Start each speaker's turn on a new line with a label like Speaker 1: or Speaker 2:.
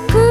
Speaker 1: く